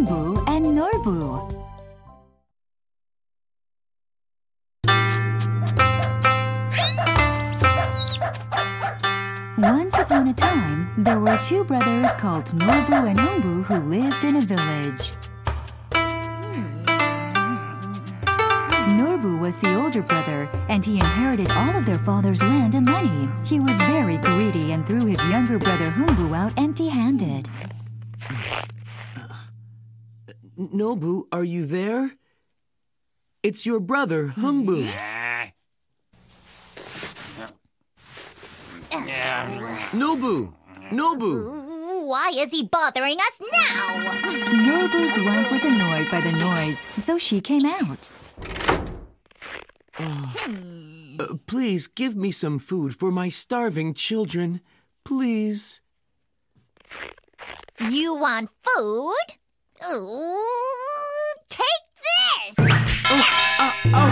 And Norbu. Once upon a time, there were two brothers called Norbu and Hungbu who lived in a village. Norbu was the older brother, and he inherited all of their father's land and money. He was very greedy and threw his younger brother Humbu out empty-handed. Nobu, are you there? It's your brother, Hungbu. Nobu! Nobu! Why is he bothering us now? Nobu's wife was annoyed by the noise, so she came out. Uh, please give me some food for my starving children. Please. You want food? Ooh, take this! Uh, oh,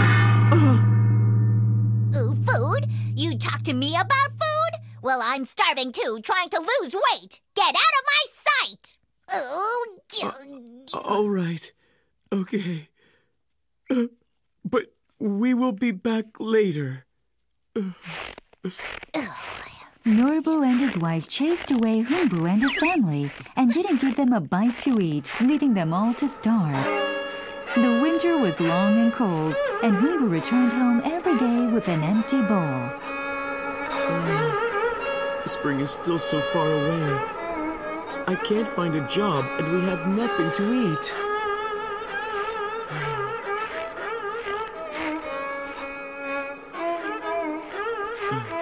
uh, Ooh, food? You talk to me about food? Well, I'm starving too, trying to lose weight. Get out of my sight! Ooh, all right. Okay. Uh, but we will be back later. Norbu and his wife chased away Humbu and his family and didn't give them a bite to eat, leaving them all to starve. The winter was long and cold, and Humbu returned home every day with an empty bowl. Spring is still so far away. I can't find a job, and we have nothing to eat. Oh,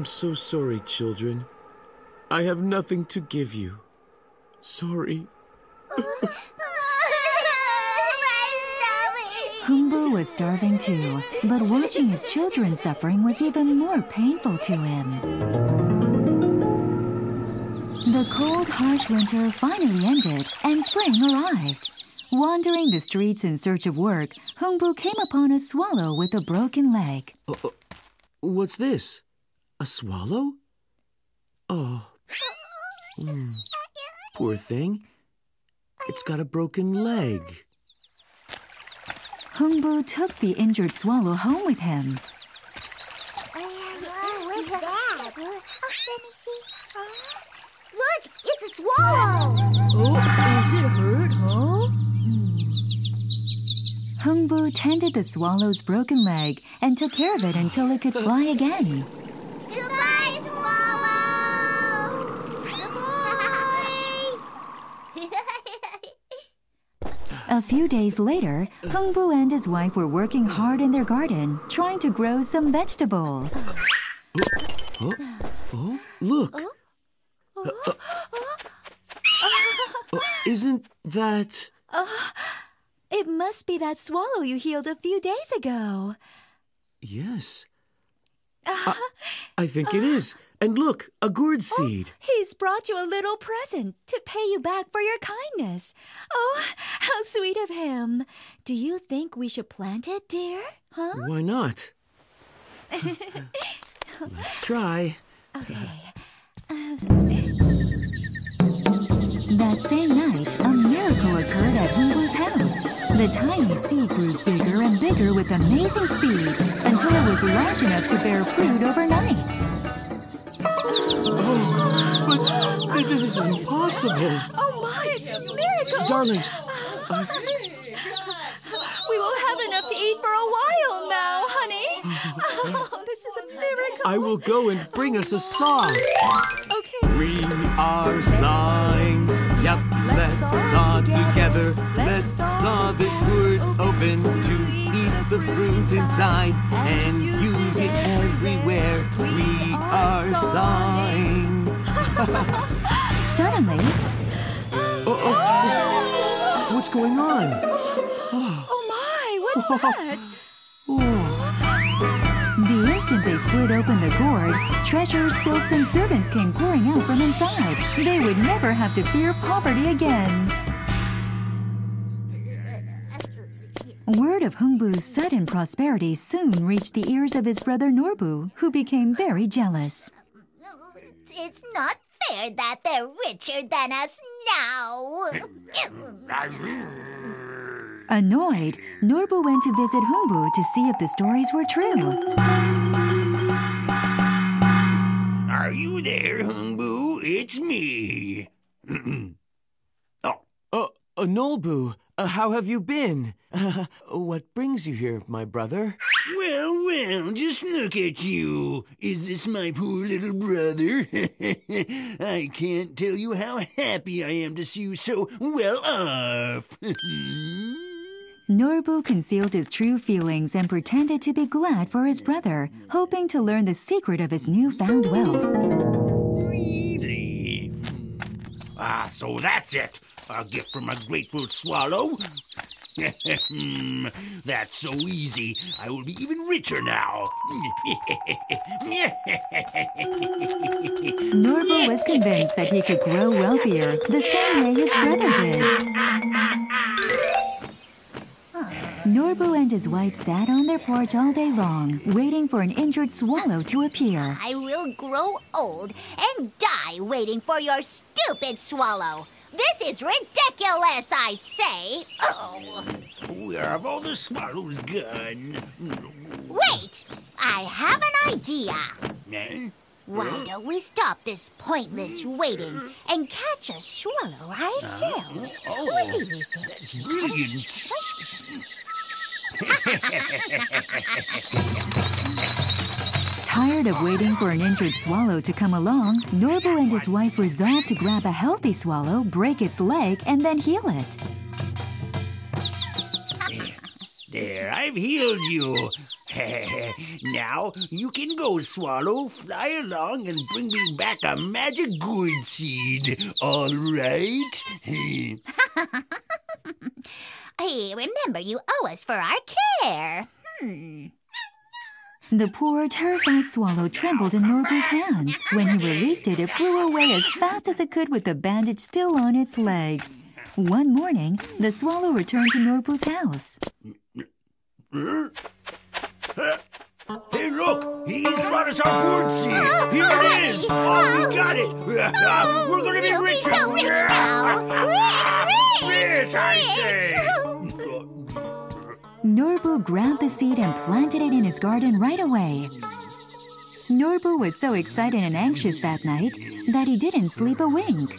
I'm so sorry, children. I have nothing to give you. Sorry. Humbu was starving too, but watching his children suffering was even more painful to him. The cold, harsh winter finally ended and spring arrived. Wandering the streets in search of work, Humbu came upon a swallow with a broken leg. Uh, uh, what's this? A swallow? Oh. Hmm. Poor thing. It's got a broken leg. Humbu took the injured swallow home with him. Look, it's a swallow. Oh, is it hurt, huh? Hung Bu tended the swallow's broken leg and took care of it until it could fly again. Goodbye, swallow. Goodbye. A few days later, Humbu and his wife were working hard in their garden, trying to grow some vegetables. Oh, look. Uh, uh, uh, isn't that. It must be that swallow you healed a few days ago. Yes. Uh-huh. I, I think it is. Uh-huh. And look, a gourd oh, seed. He's brought you a little present to pay you back for your kindness. Oh, how sweet of him. Do you think we should plant it, dear? Huh? Why not? Let's try. Okay. That same night, a miracle occurred at Humbu's house. The tiny seed grew bigger and bigger with amazing speed until it was large enough to bear fruit overnight. Oh, but this is impossible. Oh my, it's a miracle! Darling, uh, We will have enough to eat for a while now, honey. Oh, this is a miracle. I will go and bring us a saw. Okay. We are sawing. Let's saw together. Let's saw this gourd open to eat the fruit inside and use it everywhere. We are sawing. Suddenly, Oh, oh, what's going on? oh my, what's that? Instant they split open the gourd, treasures, silks, and servants came pouring out from inside. They would never have to fear poverty again. Word of Humbu's sudden prosperity soon reached the ears of his brother Norbu, who became very jealous. It's not fair that they're richer than us now. Annoyed, Norbu went to visit Humbu to see if the stories were true. Are you there, Humbu? It's me. oh, Uh, uh Nolbu, uh, how have you been? Uh, what brings you here, my brother? well, well, just look at you. Is this my poor little brother? I can't tell you how happy I am to see you so well off. Norbu concealed his true feelings and pretended to be glad for his brother, hoping to learn the secret of his newfound wealth. really? Ah, so that's it. A gift from a grateful swallow? That's so easy. I will be even richer now. Norbu was convinced that he could grow wealthier the same way his brother did. Norbu and his wife sat on their porch all day long, waiting for an injured swallow to appear. I will grow old and die waiting for your stupid swallow. This is ridiculous, I say. Oh, Where have all the swallows gone? wait! I have an idea. Eh? Why don't we stop this pointless waiting and catch a swallow ourselves? What do you think? That's brilliant. Tired of waiting for an injured swallow to come along, Norbu and his wife resolved to grab a healthy swallow, break its leg, and then heal it. There, I've healed you. now you can go, Swallow. Fly along and bring me back a magic gourd seed. All right? Hey, remember, you owe us for our care. Hmm. The poor, terrified swallow trembled in Norbu's hands. When he released it, it flew away as fast as it could with the bandage still on its leg. One morning, the swallow returned to Norbu's house. Hey, look! He's brought us our gourd seed. Here it is. Oh, we got it. We're gonna be We'll rich. be so rich now. Rich, rich, Rich, I say. Norbu grabbed the seed and planted it in his garden right away. Norbu was so excited and anxious that night that he didn't sleep a wink.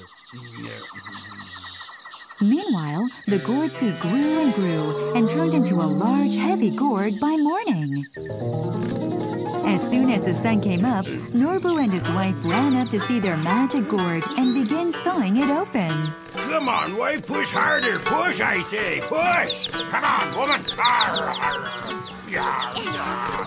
Meanwhile, the gourd seed grew and grew and turned into a large, heavy gourd by morning. As soon as the sun came up, Norbu and his wife ran up to see their magic gourd and began sawing it open. Come on, wife, push harder. Push, I say. Push. Come on, woman. Arr, arr. Yeah, yeah.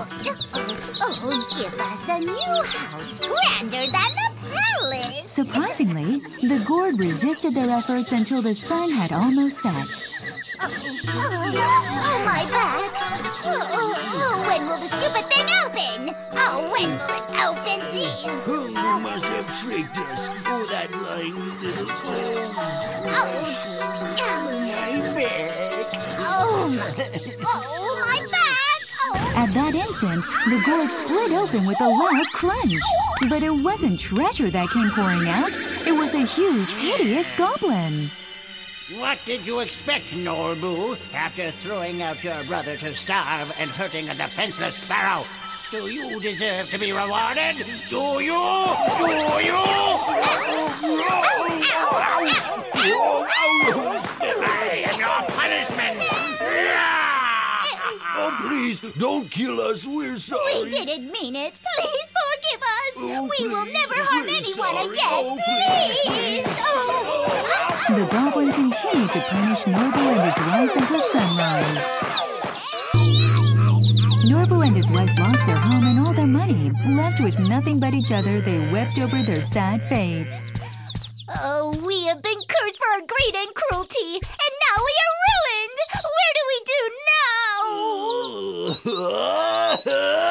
Oh, give us a new house grander than the palace. Surprisingly, the gourd resisted their efforts until the sun had almost set. Oh, oh, my back. Oh, oh, oh, when will the stupid thing open? Oh, when will it open, jeez? Oh, you must have tricked us. Oh, that lying little fool. Oh, oh, My back. oh, my, oh, my back. Oh, At that instant, the gourd split open with a loud crunch. But it wasn't treasure that came pouring out. It was a huge, hideous goblin. What did you expect, Norbu, after throwing out your brother to starve and hurting a defenseless sparrow? Do you deserve to be rewarded? Do you? Do you? I am your punishment! Oh, please, don't kill us. We're sorry. we didn't mean it. Please. Oh, we will never harm we're anyone sorry. again. Oh, please. Oh. The goblin continued to punish Norbu and his wife until sunrise. Norbu and his wife lost their home and all their money. Left with nothing but each other, they wept over their sad fate. Oh, we have been cursed for our greed and cruelty, and now we are ruined. Where do we do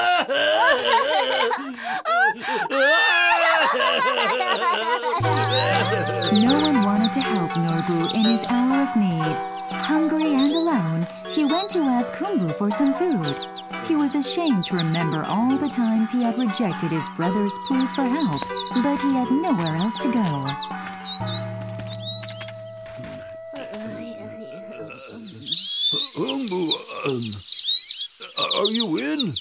No one wanted to help Norbu in his hour of need. Hungry and alone, He went to ask Humbu for some food. He was ashamed to remember all the times he had rejected his brother's pleas for help, but he had nowhere else to go. Humbu, um, are you in?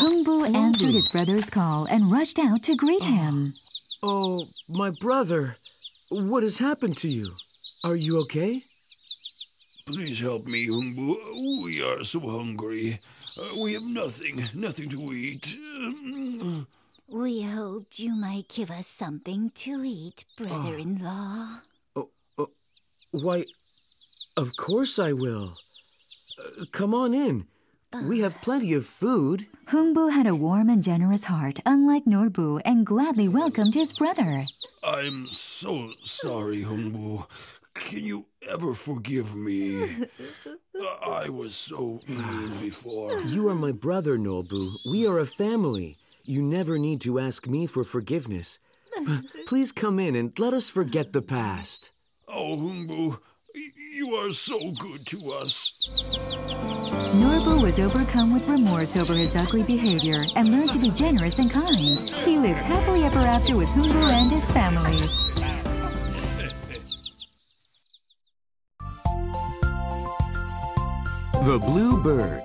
Humbu answered his brother's call and rushed out to greet him. Oh, my brother. What has happened to you? Are you okay? Please help me, Humbu. We are so hungry. Uh, we have nothing, nothing to eat. Um, We hoped you might give us something to eat, brother in law. Oh. Why, of course I will. Uh, come on in. We have plenty of food. Humbu had a warm and generous heart, unlike Norbu, and gladly welcomed his brother. I'm so sorry, Humbu. Can you ever forgive me? I was so mean before. You are my brother, Norbu. We are a family. You never need to ask me for forgiveness. Please come in and let us forget the past. Oh, Humbu, you are so good to us. Norbu was overcome with remorse over his ugly behavior and learned to be generous and kind. He lived happily ever after with Humbu and his family. The Blue Bird.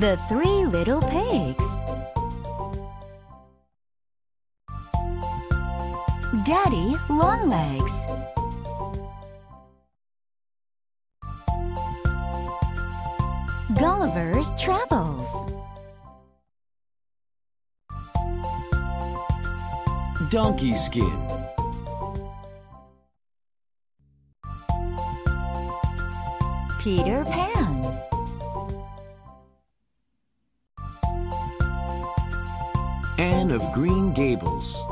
The Three Little Pigs. Daddy Longlegs. Gulliver's Travels. Donkey Skin. Peter Pan. Anne of Green Gables.